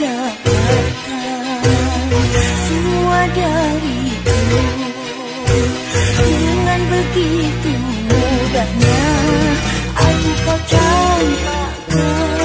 dapatkan semua dariku dengan begitu mudahnya. Aku kau campakkan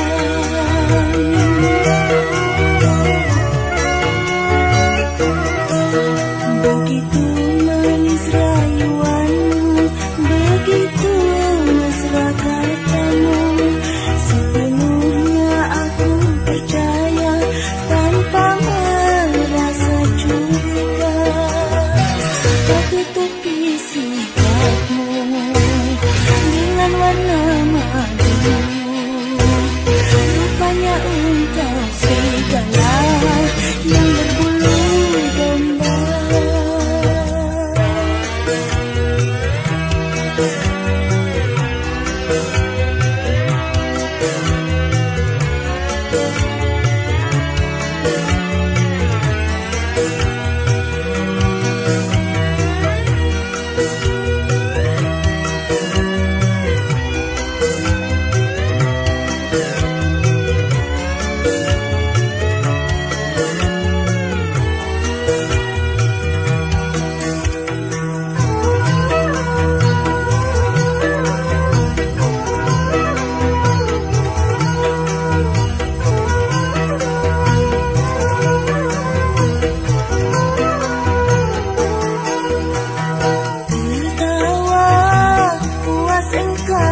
engkau